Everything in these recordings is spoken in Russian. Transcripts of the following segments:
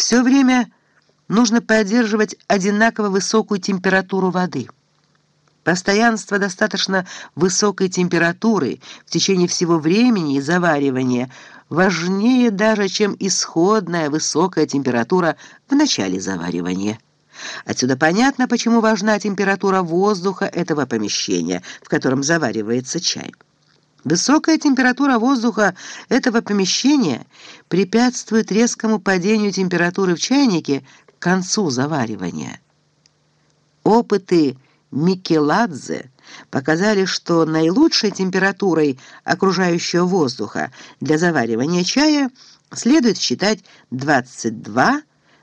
Все время нужно поддерживать одинаково высокую температуру воды. Постоянство достаточно высокой температуры в течение всего времени заваривания важнее даже, чем исходная высокая температура в начале заваривания. Отсюда понятно, почему важна температура воздуха этого помещения, в котором заваривается чай. Высокая температура воздуха этого помещения препятствует резкому падению температуры в чайнике к концу заваривания. Опыты Микеладзе показали, что наилучшей температурой окружающего воздуха для заваривания чая следует считать 22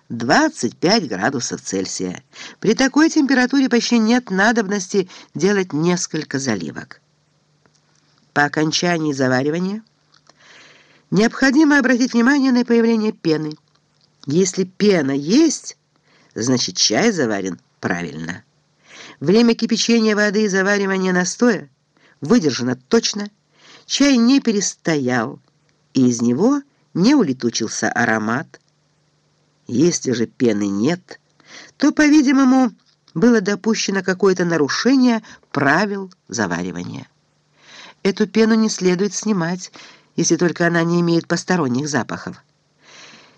25 градусов Цельсия. При такой температуре почти нет надобности делать несколько заливок. По окончании заваривания необходимо обратить внимание на появление пены. Если пена есть, значит чай заварен правильно. Время кипячения воды и заваривания настоя выдержано точно, чай не перестоял, и из него не улетучился аромат. Если же пены нет, то, по-видимому, было допущено какое-то нарушение правил заваривания. Эту пену не следует снимать, если только она не имеет посторонних запахов.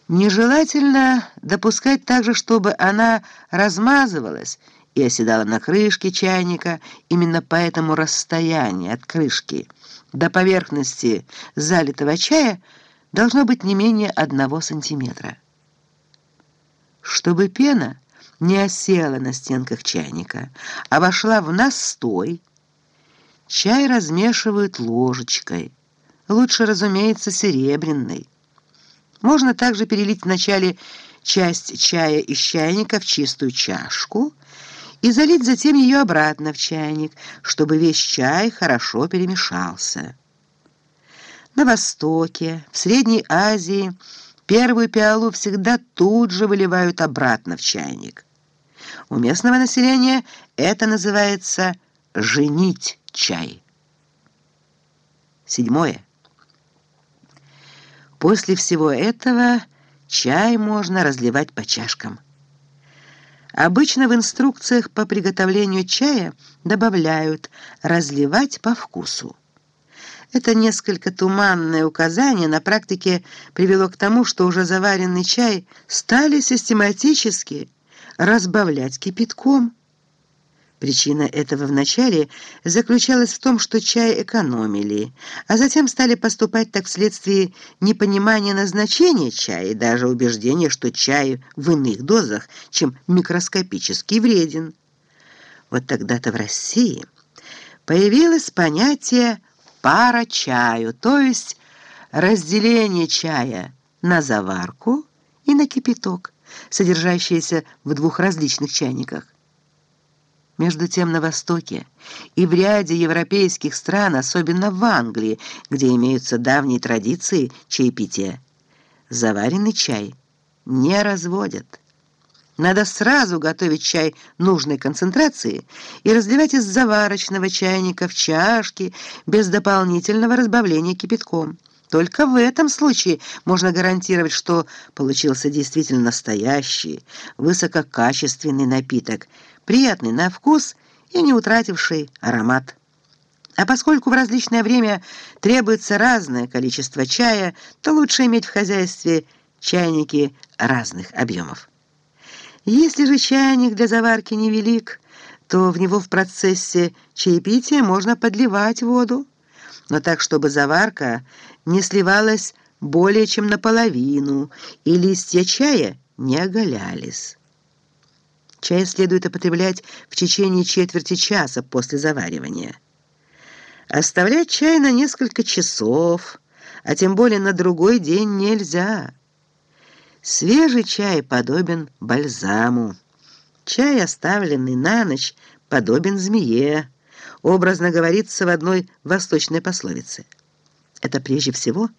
Нежелательно допускать также, чтобы она размазывалась и оседала на крышке чайника именно по этому расстоянию от крышки до поверхности залитого чая должно быть не менее одного сантиметра. Чтобы пена не осела на стенках чайника, а вошла в настой, Чай размешивают ложечкой. Лучше, разумеется, серебряной. Можно также перелить вначале часть чая из чайника в чистую чашку и залить затем ее обратно в чайник, чтобы весь чай хорошо перемешался. На Востоке, в Средней Азии первую пиалу всегда тут же выливают обратно в чайник. У местного населения это называется «женить» чай. Седьмое. После всего этого чай можно разливать по чашкам. Обычно в инструкциях по приготовлению чая добавляют «разливать по вкусу». Это несколько туманное указание на практике привело к тому, что уже заваренный чай стали систематически разбавлять кипятком. Причина этого вначале заключалась в том, что чай экономили, а затем стали поступать так вследствие непонимания назначения чая и даже убеждения, что чай в иных дозах, чем микроскопически вреден. Вот тогда-то в России появилось понятие «пара чаю», то есть разделение чая на заварку и на кипяток, содержащиеся в двух различных чайниках. Между тем на Востоке и в ряде европейских стран, особенно в Англии, где имеются давние традиции чаепития, заваренный чай не разводят. Надо сразу готовить чай нужной концентрации и разливать из заварочного чайника в чашки без дополнительного разбавления кипятком. Только в этом случае можно гарантировать, что получился действительно настоящий, высококачественный напиток – приятный на вкус и не утративший аромат. А поскольку в различное время требуется разное количество чая, то лучше иметь в хозяйстве чайники разных объемов. Если же чайник для заварки невелик, то в него в процессе чаепития можно подливать воду, но так, чтобы заварка не сливалась более чем наполовину, и листья чая не оголялись. Чай следует употреблять в течение четверти часа после заваривания. Оставлять чай на несколько часов, а тем более на другой день нельзя. Свежий чай подобен бальзаму. Чай, оставленный на ночь, подобен змее. Образно говорится в одной восточной пословице. Это прежде всего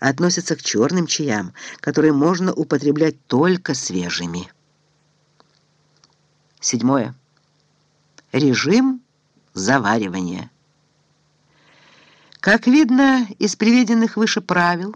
относится к черным чаям, которые можно употреблять только свежими. Седьмое. Режим заваривания. Как видно из приведенных выше правил,